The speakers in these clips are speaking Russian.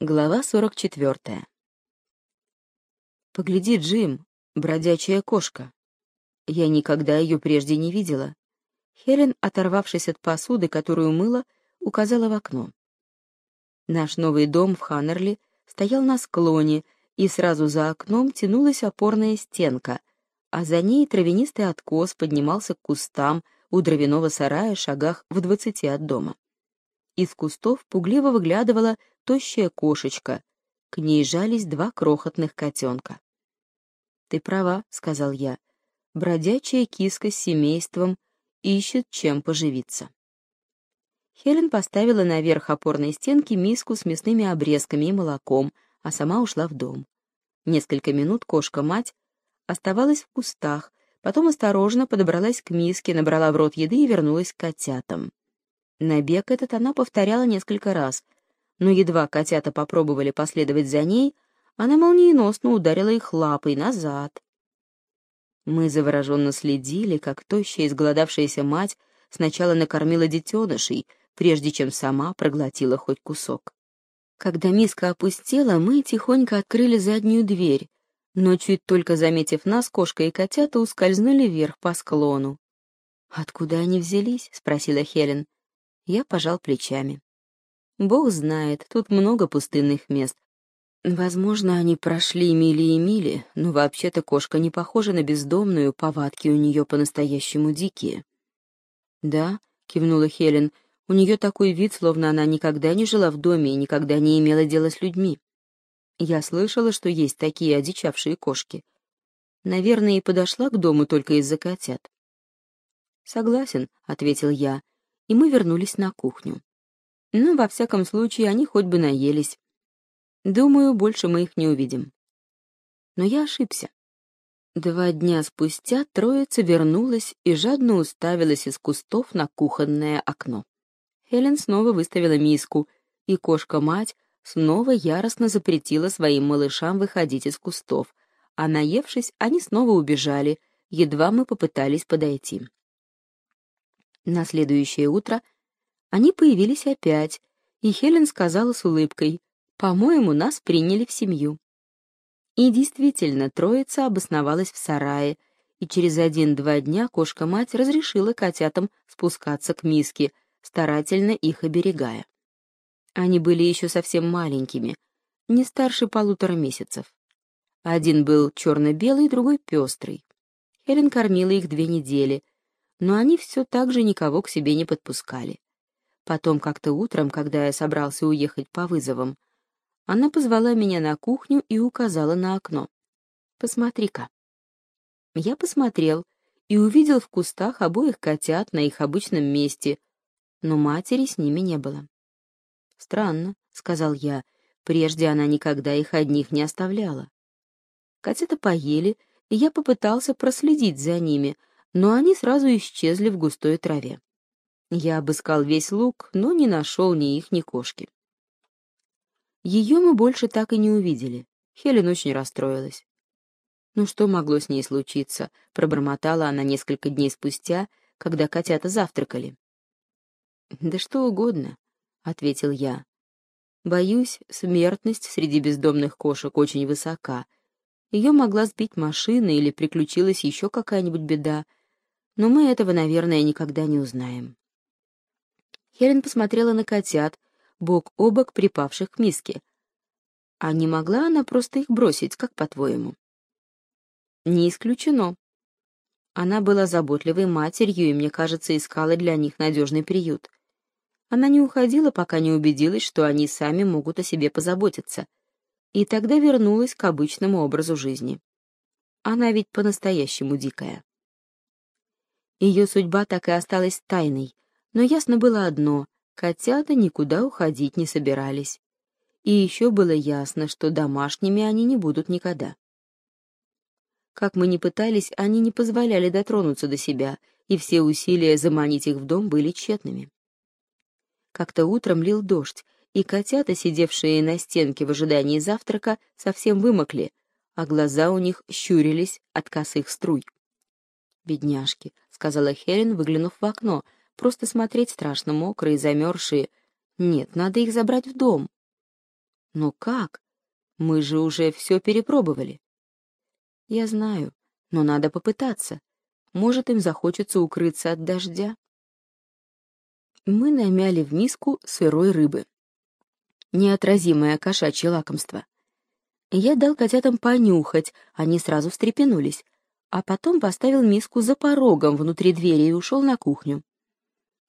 Глава 44. «Погляди, Джим, бродячая кошка. Я никогда ее прежде не видела». Хелен, оторвавшись от посуды, которую мыла, указала в окно. Наш новый дом в Ханнерли стоял на склоне, и сразу за окном тянулась опорная стенка, а за ней травянистый откос поднимался к кустам у дровяного сарая шагах в двадцати от дома. Из кустов пугливо выглядывала тощая кошечка. К ней жались два крохотных котенка. «Ты права», — сказал я. «Бродячая киска с семейством ищет, чем поживиться». Хелен поставила наверх опорной стенки миску с мясными обрезками и молоком, а сама ушла в дом. Несколько минут кошка-мать оставалась в кустах, потом осторожно подобралась к миске, набрала в рот еды и вернулась к котятам. Набег этот она повторяла несколько раз, но едва котята попробовали последовать за ней, она молниеносно ударила их лапой назад. Мы завороженно следили, как тощая изголодавшаяся мать сначала накормила детенышей, прежде чем сама проглотила хоть кусок. Когда миска опустела, мы тихонько открыли заднюю дверь, но чуть только заметив нас, кошка и котята ускользнули вверх по склону. «Откуда они взялись?» — спросила Хелен. Я пожал плечами. Бог знает, тут много пустынных мест. Возможно, они прошли мили и мили, но вообще-то кошка не похожа на бездомную, повадки у нее по-настоящему дикие. «Да», — кивнула Хелен, — «у нее такой вид, словно она никогда не жила в доме и никогда не имела дела с людьми. Я слышала, что есть такие одичавшие кошки. Наверное, и подошла к дому только из-за котят». «Согласен», — ответил я, и мы вернулись на кухню. Но, во всяком случае, они хоть бы наелись. Думаю, больше мы их не увидим. Но я ошибся. Два дня спустя троица вернулась и жадно уставилась из кустов на кухонное окно. Хелен снова выставила миску, и кошка-мать снова яростно запретила своим малышам выходить из кустов, а наевшись, они снова убежали, едва мы попытались подойти. На следующее утро — они появились опять, и Хелен сказала с улыбкой, «По-моему, нас приняли в семью». И действительно, троица обосновалась в сарае, и через один-два дня кошка-мать разрешила котятам спускаться к миске, старательно их оберегая. Они были еще совсем маленькими, не старше полутора месяцев. Один был черно-белый, другой пестрый. Хелен кормила их две недели, но они все так же никого к себе не подпускали. Потом как-то утром, когда я собрался уехать по вызовам, она позвала меня на кухню и указала на окно. «Посмотри-ка». Я посмотрел и увидел в кустах обоих котят на их обычном месте, но матери с ними не было. «Странно», — сказал я, — «прежде она никогда их одних не оставляла». Котята поели, и я попытался проследить за ними, но они сразу исчезли в густой траве. Я обыскал весь луг, но не нашел ни их, ни кошки. Ее мы больше так и не увидели. Хелен очень расстроилась. «Ну что могло с ней случиться?» — пробормотала она несколько дней спустя, когда котята завтракали. «Да что угодно», — ответил я. «Боюсь, смертность среди бездомных кошек очень высока. Ее могла сбить машина или приключилась еще какая-нибудь беда, но мы этого, наверное, никогда не узнаем». Хелен посмотрела на котят, бок о бок припавших к миске. А не могла она просто их бросить, как по-твоему? Не исключено. Она была заботливой матерью и, мне кажется, искала для них надежный приют. Она не уходила, пока не убедилась, что они сами могут о себе позаботиться, и тогда вернулась к обычному образу жизни. Она ведь по-настоящему дикая. Ее судьба так и осталась тайной, но ясно было одно — котята никуда уходить не собирались. И еще было ясно, что домашними они не будут никогда. Как мы ни пытались, они не позволяли дотронуться до себя, и все усилия заманить их в дом были тщетными. Как-то утром лил дождь, и котята, сидевшие на стенке в ожидании завтрака, совсем вымокли, а глаза у них щурились от косых струй. «Бедняжки», — сказала Хелен, выглянув в окно, Просто смотреть страшно мокрые, замерзшие. Нет, надо их забрать в дом. Но как? Мы же уже все перепробовали. Я знаю, но надо попытаться. Может, им захочется укрыться от дождя. Мы намяли в миску сырой рыбы. Неотразимое кошачье лакомство. Я дал котятам понюхать, они сразу встрепенулись, а потом поставил миску за порогом внутри двери и ушел на кухню.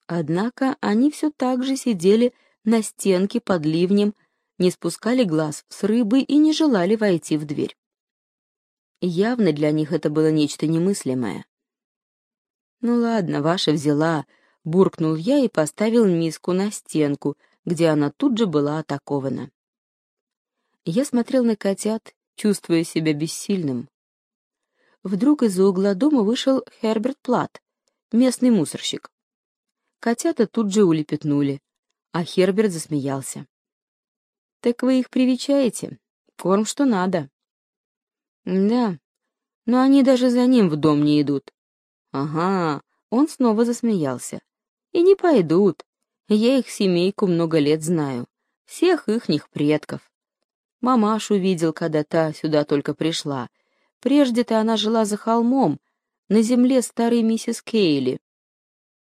Однако они все так же сидели на стенке под ливнем, не спускали глаз с рыбы и не желали войти в дверь. Явно для них это было нечто немыслимое. «Ну ладно, ваша взяла», — буркнул я и поставил миску на стенку, где она тут же была атакована. Я смотрел на котят, чувствуя себя бессильным. Вдруг из-за угла дома вышел Херберт Плат, местный мусорщик. Котята тут же улепетнули, а Херберт засмеялся. «Так вы их привечаете? Корм что надо». «Да, но они даже за ним в дом не идут». «Ага», он снова засмеялся. «И не пойдут. Я их семейку много лет знаю. Всех ихних предков. Мамашу видел, когда та сюда только пришла. Прежде-то она жила за холмом, на земле старой миссис Кейли.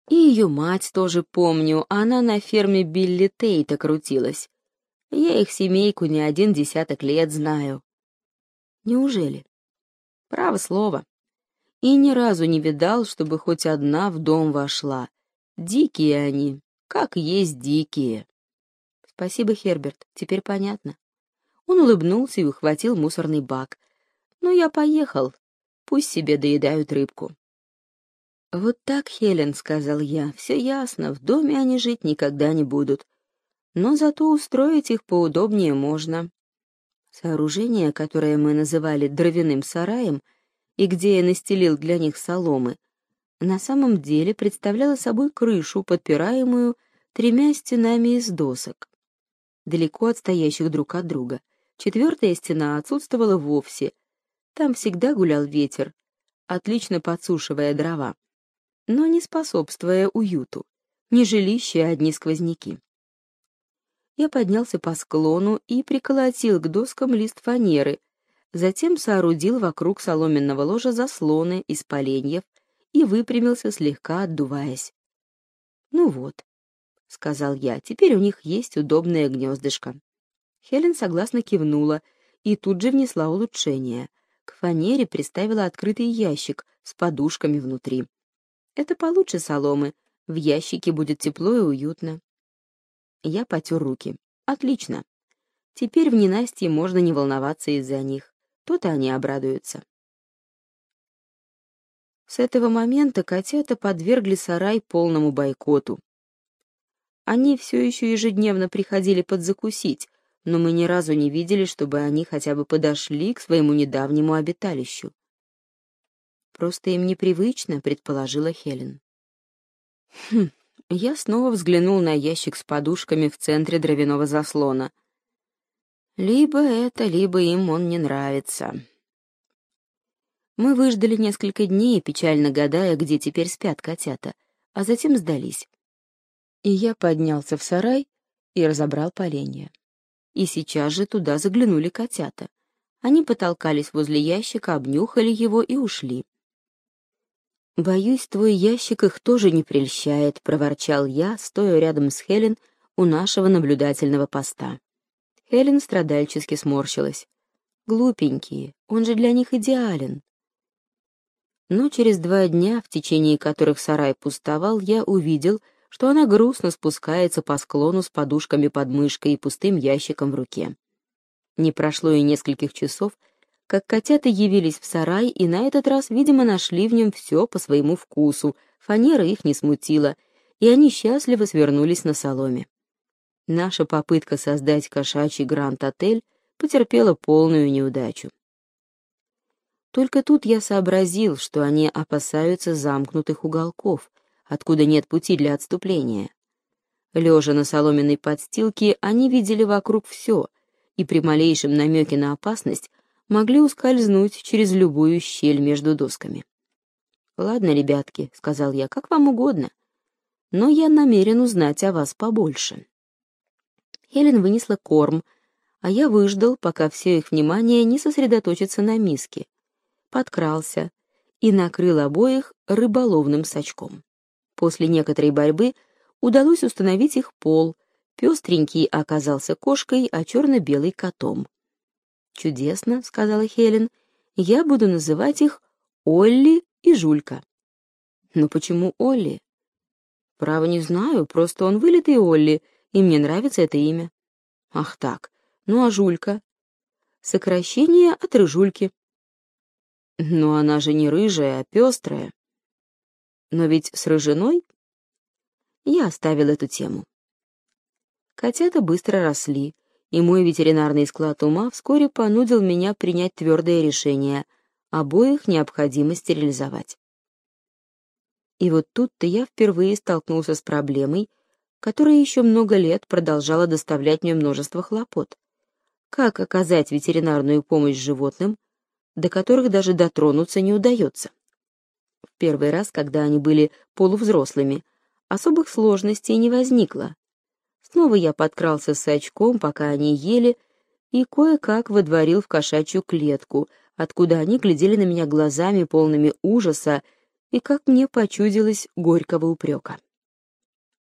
И ее мать тоже помню, она на ферме Билли Тейта крутилась. Я их семейку не один десяток лет знаю. Неужели? Право слово. И ни разу не видал, чтобы хоть одна в дом вошла. Дикие они, как есть дикие. Спасибо, Херберт, теперь понятно. Он улыбнулся и ухватил мусорный бак. «Ну, я поехал. Пусть себе доедают рыбку». «Вот так, Хелен», — сказал я, — «все ясно, в доме они жить никогда не будут. Но зато устроить их поудобнее можно». Сооружение, которое мы называли дровяным сараем, и где я настелил для них соломы, на самом деле представляло собой крышу, подпираемую тремя стенами из досок, далеко отстоящих друг от друга — Четвертая стена отсутствовала вовсе. Там всегда гулял ветер, отлично подсушивая дрова, но не способствуя уюту. Не жилище, а одни сквозняки. Я поднялся по склону и приколотил к доскам лист фанеры, затем соорудил вокруг соломенного ложа заслоны из поленьев и выпрямился, слегка отдуваясь. «Ну вот», — сказал я, — «теперь у них есть удобное гнездышко». Хелен согласно кивнула и тут же внесла улучшение. К фанере приставила открытый ящик с подушками внутри. Это получше соломы. В ящике будет тепло и уютно. Я потер руки. Отлично. Теперь в ненастье можно не волноваться из-за них. То-то они обрадуются. С этого момента котята подвергли сарай полному бойкоту. Они все еще ежедневно приходили подзакусить, но мы ни разу не видели, чтобы они хотя бы подошли к своему недавнему обиталищу. Просто им непривычно, предположила Хелен. Хм, я снова взглянул на ящик с подушками в центре дровяного заслона. Либо это, либо им он не нравится. Мы выждали несколько дней, печально гадая, где теперь спят котята, а затем сдались. И я поднялся в сарай и разобрал поленья и сейчас же туда заглянули котята. Они потолкались возле ящика, обнюхали его и ушли. «Боюсь, твой ящик их тоже не прельщает», — проворчал я, стоя рядом с Хелен у нашего наблюдательного поста. Хелен страдальчески сморщилась. «Глупенькие, он же для них идеален». Но через два дня, в течение которых сарай пустовал, я увидел, что она грустно спускается по склону с подушками под мышкой и пустым ящиком в руке. Не прошло и нескольких часов, как котята явились в сарай и на этот раз, видимо, нашли в нем все по своему вкусу, фанера их не смутила, и они счастливо свернулись на соломе. Наша попытка создать кошачий гранд-отель потерпела полную неудачу. Только тут я сообразил, что они опасаются замкнутых уголков, откуда нет пути для отступления. Лежа на соломенной подстилке, они видели вокруг все, и при малейшем намеке на опасность могли ускользнуть через любую щель между досками. «Ладно, ребятки», — сказал я, — «как вам угодно, но я намерен узнать о вас побольше». Хелен вынесла корм, а я выждал, пока все их внимание не сосредоточится на миске. Подкрался и накрыл обоих рыболовным сачком. После некоторой борьбы удалось установить их пол. Пестренький оказался кошкой, а черно-белый — котом. «Чудесно», — сказала Хелен, — «я буду называть их Олли и Жулька». «Но почему Олли?» «Право не знаю, просто он вылитый Олли, и мне нравится это имя». «Ах так, ну а Жулька?» «Сокращение от Рыжульки». «Но она же не рыжая, а пестрая». «Но ведь с рыжиной?» Я оставил эту тему. Котята быстро росли, и мой ветеринарный склад ума вскоре понудил меня принять твердое решение — обоих необходимо стерилизовать. И вот тут-то я впервые столкнулся с проблемой, которая еще много лет продолжала доставлять мне множество хлопот. Как оказать ветеринарную помощь животным, до которых даже дотронуться не удается? Первый раз, когда они были полувзрослыми, особых сложностей не возникло. Снова я подкрался с очком, пока они ели, и кое-как выдворил в кошачью клетку — откуда они глядели на меня глазами, полными ужаса, и, как мне почудилось, горького упрека.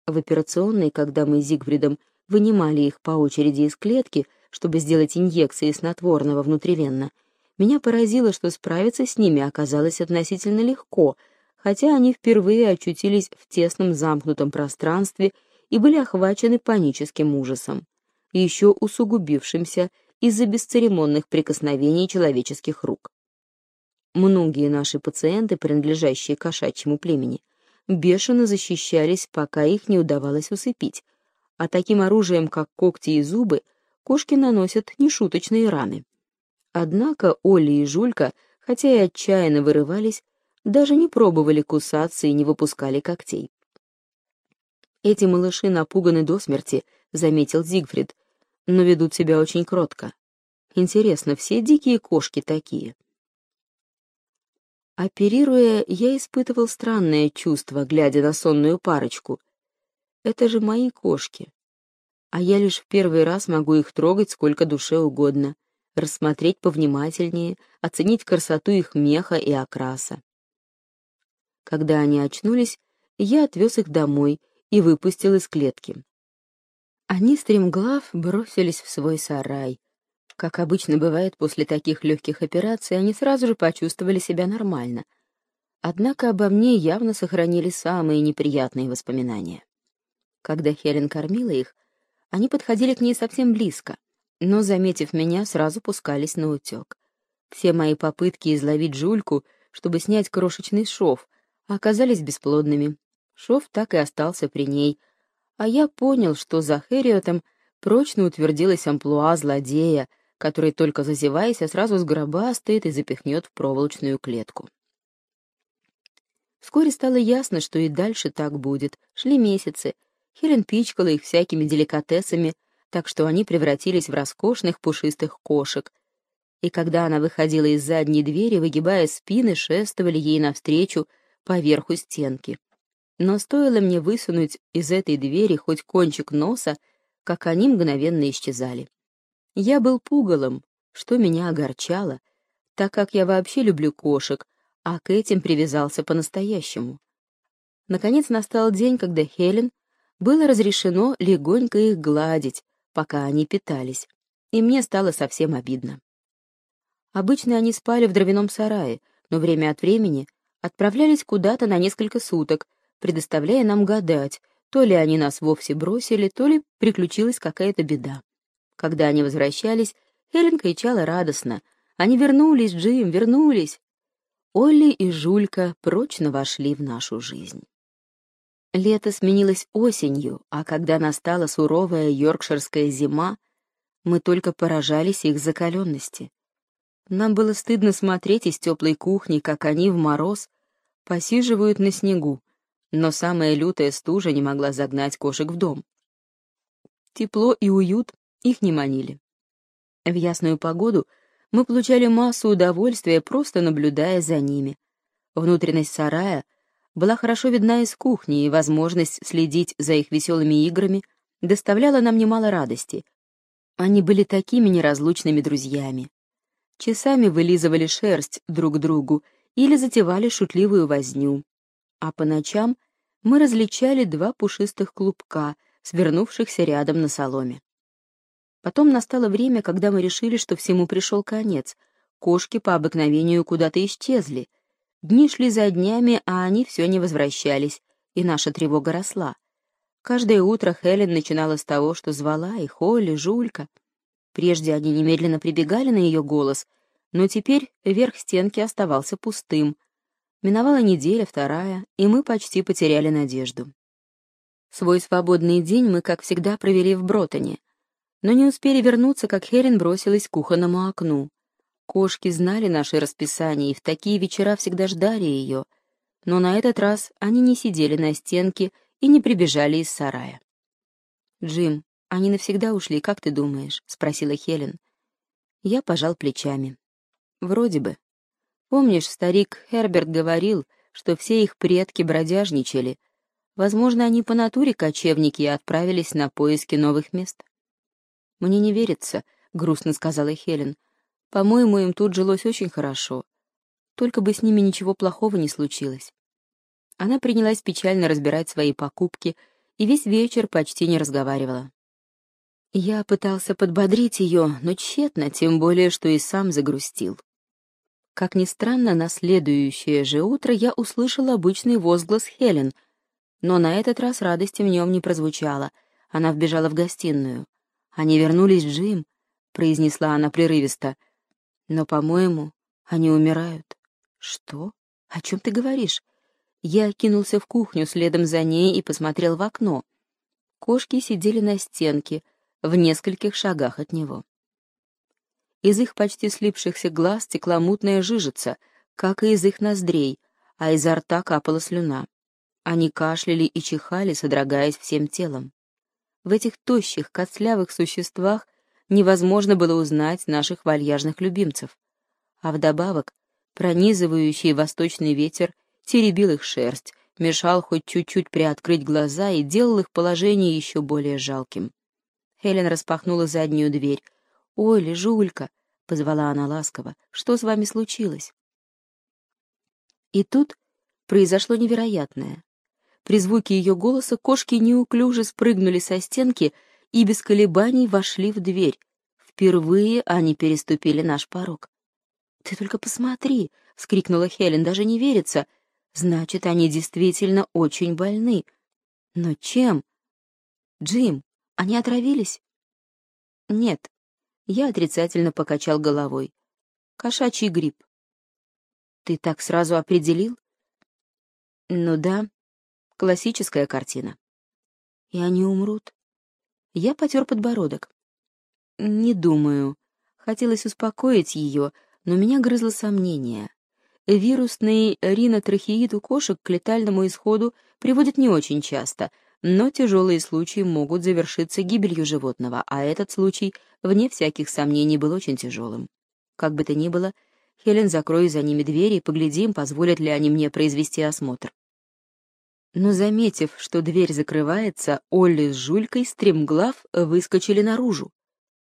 В операционной, когда мы с Зигфридом вынимали их по очереди из клетки, чтобы сделать инъекции снотворного внутривенно, меня поразило, что справиться с ними оказалось относительно легко, хотя они впервые очутились в тесном замкнутом пространстве и были охвачены паническим ужасом, еще усугубившимся из-за бесцеремонных прикосновений человеческих рук. Многие наши пациенты, принадлежащие кошачьему племени, бешено защищались, пока их не удавалось усыпить, а таким оружием, как когти и зубы, кошки наносят нешуточные раны. Однако Оля и Жулька, хотя и отчаянно вырывались, даже не пробовали кусаться и не выпускали когтей. «Эти малыши напуганы до смерти», — заметил Зигфрид, но ведут себя очень кротко. Интересно, все дикие кошки такие? Оперируя, я испытывал странное чувство, глядя на сонную парочку. Это же мои кошки. А я лишь в первый раз могу их трогать сколько душе угодно, рассмотреть повнимательнее, оценить красоту их меха и окраса. Когда они очнулись, я отвез их домой и выпустил из клетки. Они стремглав бросились в свой сарай. Как обычно бывает после таких легких операций, они сразу же почувствовали себя нормально. Однако обо мне явно сохранили самые неприятные воспоминания. Когда Хелен кормила их, они подходили к ней совсем близко, но, заметив меня, сразу пускались на утек. Все мои попытки изловить жульку, чтобы снять крошечный шов, оказались бесплодными. Шов так и остался при ней — а я понял, что за Хэриотом прочно утвердилась амплуа злодея, который, только зазеваясь, а сразу сгробастает и запихнет в проволочную клетку. Вскоре стало ясно, что и дальше так будет. Шли месяцы. Хелен пичкала их всякими деликатесами, так что они превратились в роскошных пушистых кошек. И когда она выходила из задней двери, выгибая спины, шествовали ей навстречу по верху стенки. Но стоило мне высунуть из этой двери хоть кончик носа, как они мгновенно исчезали. Я был пугалом, что меня огорчало, так как я вообще люблю кошек, а к этим привязался по-настоящему. Наконец настал день, когда Хелен было разрешено легонько их гладить, пока они питались, и мне стало совсем обидно. Обычно они спали в дровяном сарае, но время от времени отправлялись куда-то на несколько суток, предоставляя нам гадать, то ли они нас вовсе бросили, то ли приключилась какая-то беда. Когда они возвращались, Хелен кричала радостно. «Они вернулись, Джим, вернулись!» Олли и Жулька прочно вошли в нашу жизнь. Лето сменилось осенью, а когда настала суровая йоркширская зима, мы только поражались их закаленности. Нам было стыдно смотреть из теплой кухни, как они в мороз посиживают на снегу, но самая лютая стужа не могла загнать кошек в дом. Тепло и уют их не манили. В ясную погоду мы получали массу удовольствия, просто наблюдая за ними. Внутренность сарая была хорошо видна из кухни, и возможность следить за их веселыми играми доставляла нам немало радости. Они были такими неразлучными друзьями. Часами вылизывали шерсть друг другу или затевали шутливую возню. А по ночам мы различали два пушистых клубка, свернувшихся рядом на соломе. Потом настало время, когда мы решили, что всему пришел конец. Кошки по обыкновению куда-то исчезли. Дни шли за днями, а они все не возвращались, и наша тревога росла. Каждое утро Хелен начинала с того, что звала их Холли, Жулька. Прежде они немедленно прибегали на ее голос, но теперь верх стенки оставался пустым. Миновала неделя, вторая, и мы почти потеряли надежду. Свой свободный день мы, как всегда, провели в Бротоне — но не успели вернуться, как Хелен бросилась к кухонному окну. Кошки знали наше расписание и в такие вечера всегда ждали ее, но на этот раз они не сидели на стенке и не прибежали из сарая. «Джим, они навсегда ушли, как ты думаешь?» — спросила Хелен. Я пожал плечами. «Вроде бы. Помнишь, старик Херберт говорил, что все их предки бродяжничали. Возможно, они по натуре кочевники и отправились на поиски новых мест». «Мне не верится», — грустно сказала Хелен. «По-моему, им тут жилось очень хорошо. Только бы с ними ничего плохого не случилось». Она принялась печально разбирать свои покупки и весь вечер почти не разговаривала. Я пытался подбодрить ее, но тщетно, тем более, что и сам загрустил. Как ни странно, на следующее же утро я услышал обычный возглас Хелен, но на этот раз радости в нем не прозвучало. Она вбежала в гостиную. Они вернулись, Джим, произнесла она прерывисто. Но, по-моему, они умирают. Что? О чем ты говоришь? Я кинулся в кухню следом за ней и посмотрел в окно. Кошки сидели на стенке, в нескольких шагах от него. Из их почти слипшихся глаз текла мутная жижица, как и из их ноздрей, а изо рта капала слюна. Они кашляли и чихали, содрогаясь всем телом. В этих тощих, костлявых существах невозможно было узнать наших вальяжных любимцев. А вдобавок, пронизывающий восточный ветер теребил их шерсть, мешал хоть чуть-чуть приоткрыть глаза и делал их положение еще более жалким. Хелен распахнула заднюю дверь. «Ой, Лежулька!» — позвала она ласково. «Что с вами случилось?» И тут произошло невероятное. При звуке ее голоса кошки неуклюже спрыгнули со стенки и без колебаний вошли в дверь. Впервые они переступили наш порог. «Ты только посмотри!» — вскрикнула Хелен, даже не верится. «Значит, они действительно очень больны. Но чем? Джим, они отравились?» «Нет». Я отрицательно покачал головой. «Кошачий грипп». «Ты так сразу определил?» «Ну да, Классическая картина. И они умрут. Я потер подбородок. Не думаю. Хотелось успокоить ее, но меня грызло сомнение. Вирусный ринотрахеид у кошек к летальному исходу приводит не очень часто, но тяжелые случаи могут завершиться гибелью животного, а этот случай, вне всяких сомнений, был очень тяжелым. Как бы то ни было, Хелен, закрой за ними двери и поглядим, позволят ли они мне произвести осмотр. Но, заметив, что дверь закрывается, Олли с Жулькой стремглав выскочили наружу.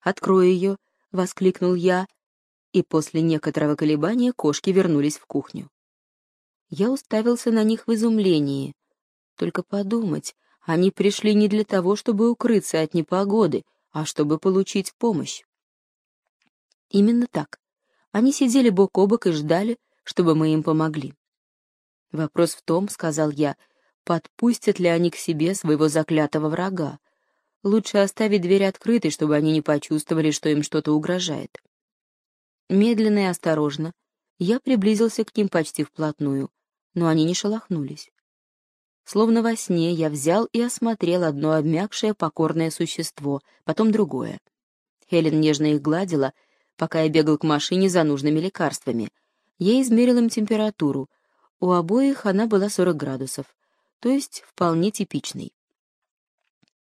«Открой ее!» — воскликнул я, и после некоторого колебания кошки вернулись в кухню. Я уставился на них в изумлении. Только подумать, они пришли не для того, чтобы укрыться от непогоды, а чтобы получить помощь. Именно так. Они сидели бок о бок и ждали, чтобы мы им помогли. «Вопрос в том, — сказал я, — подпустят ли они к себе своего заклятого врага. Лучше оставить дверь открытой, чтобы они не почувствовали, что им что-то угрожает. Медленно и осторожно я приблизился к ним почти вплотную, но они не шелохнулись. Словно во сне я взял и осмотрел одно обмякшее покорное существо, потом другое. Хелен нежно их гладила, пока я бегал к машине за нужными лекарствами. Я измерил им температуру. У обоих она была 40 градусов то есть вполне типичный.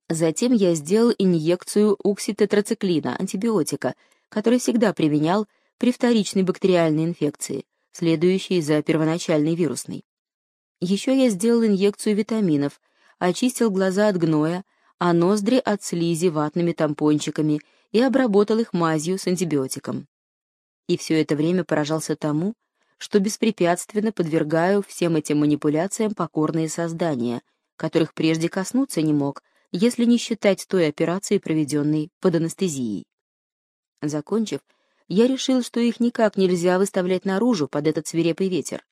Затем я сделал инъекцию укситетрациклина, антибиотика, который всегда применял при вторичной бактериальной инфекции, следующей за первоначальной вирусной. Еще я сделал инъекцию витаминов, очистил глаза от гноя, а ноздри от слизи ватными тампончиками и обработал их мазью с антибиотиком. И все это время поражался тому, что беспрепятственно подвергаю всем этим манипуляциям покорные создания, которых прежде коснуться не мог, если не считать той операции, проведенной под анестезией. Закончив, я решил, что их никак нельзя выставлять наружу под этот свирепый ветер,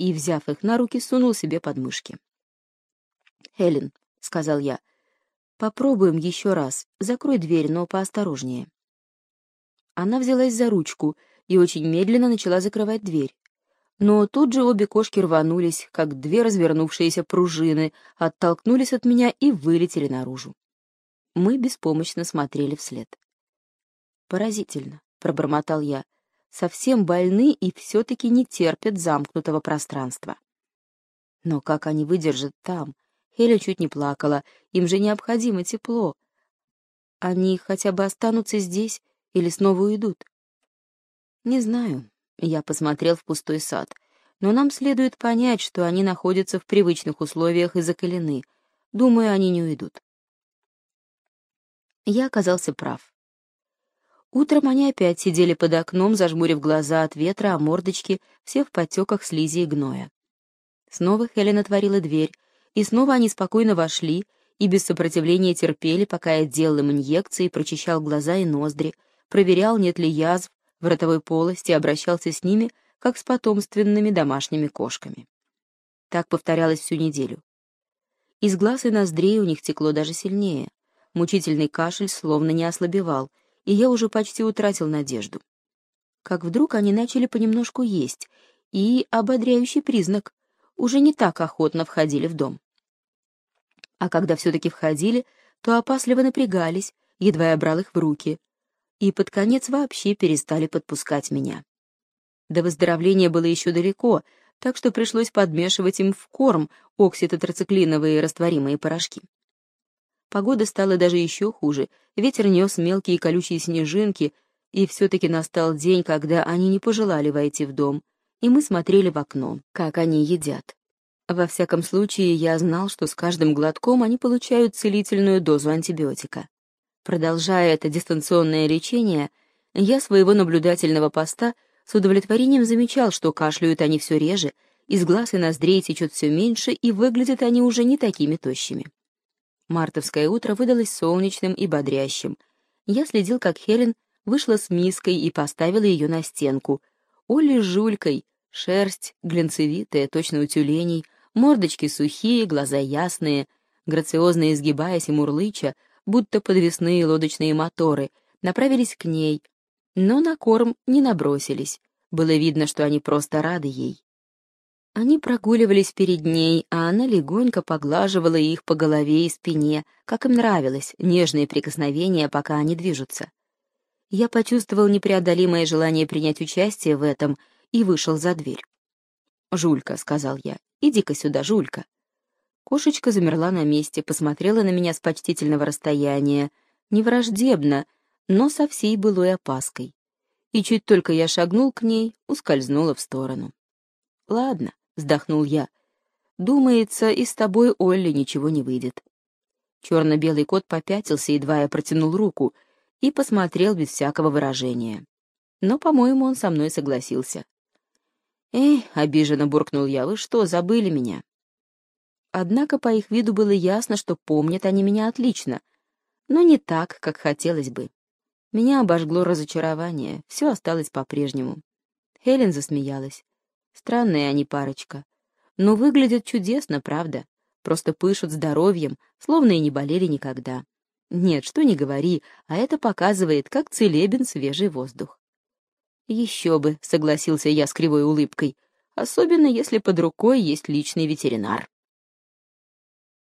и, взяв их на руки, сунул себе под мышки. «Хелен», — сказал я, — «попробуем еще раз. Закрой дверь, но поосторожнее». Она взялась за ручку и очень медленно начала закрывать дверь. Но тут же обе кошки рванулись, как две развернувшиеся пружины, оттолкнулись от меня и вылетели наружу. Мы беспомощно смотрели вслед. «Поразительно», — пробормотал я, — «совсем больны и все-таки не терпят замкнутого пространства». Но как они выдержат там? Хеля чуть не плакала, им же необходимо тепло. Они хотя бы останутся здесь или снова уйдут? Не знаю, я посмотрел в пустой сад. Но нам следует понять, что они находятся в привычных условиях и закалены. Думаю, они не уйдут. Я оказался прав. Утром они опять сидели под окном, зажмурив глаза от ветра, а мордочки все в потеках слизи и гноя. Снова Хелен отворила дверь, и снова они спокойно вошли и без сопротивления терпели, пока я делал им инъекции, прочищал глаза и ноздри, проверял, нет ли язв, в ротовой полости обращался с ними, как с потомственными домашними кошками. Так повторялось всю неделю. Из глаз и ноздрей у них текло даже сильнее. Мучительный кашель словно не ослабевал, и я уже почти утратил надежду. Как вдруг они начали понемножку есть, и, ободряющий признак, уже не так охотно входили в дом. А когда все-таки входили, то опасливо напрягались, едва я брал их в руки, и под конец вообще перестали подпускать меня. До выздоровления было еще далеко, так что пришлось подмешивать им в корм окситотрациклиновые растворимые порошки. Погода стала даже еще хуже, ветер нес мелкие колючие снежинки, и все-таки настал день, когда они не пожелали войти в дом, и мы смотрели в окно, как они едят. Во всяком случае, я знал, что с каждым глотком они получают целительную дозу антибиотика. Продолжая это дистанционное лечение, я своего наблюдательного поста с удовлетворением замечал, что кашляют они все реже, из глаз и ноздрей течет все меньше, и выглядят они уже не такими тощими. Мартовское утро выдалось солнечным и бодрящим. Я следил, как Хелен вышла с миской и поставила ее на стенку. Олли с жулькой, шерсть глянцевитая, точно у тюленей, мордочки сухие, глаза ясные, грациозно изгибаясь и мурлыча, будто подвесные лодочные моторы, направились к ней, но на корм не набросились. Было видно, что они просто рады ей. Они прогуливались перед ней, а она легонько поглаживала их по голове и спине, как им нравилось, нежные прикосновения, пока они движутся. Я почувствовал непреодолимое желание принять участие в этом и вышел за дверь. «Жулька», — сказал я, — «иди-ка сюда, Жулька». Кошечка замерла на месте, посмотрела на меня с почтительного расстояния, не враждебно, но со всей былой опаской. И чуть только я шагнул к ней, ускользнула в сторону. «Ладно», — вздохнул я, — «думается, и с тобой, Олли, ничего не выйдет». Черно-белый кот попятился, едва я протянул руку, и посмотрел без всякого выражения. Но, по-моему, он со мной согласился. «Эй», — обиженно буркнул я, — «вы что, забыли меня?» Однако по их виду было ясно, что помнят они меня отлично, но не так, как хотелось бы. Меня обожгло разочарование, все осталось по-прежнему. Хелен засмеялась. Странная они парочка. Но выглядят чудесно, правда? Просто пышут здоровьем, словно и не болели никогда. Нет, что не говори, а это показывает, как целебен свежий воздух. «Еще бы», — согласился я с кривой улыбкой, особенно если под рукой есть личный ветеринар.